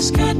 kiss goodnight.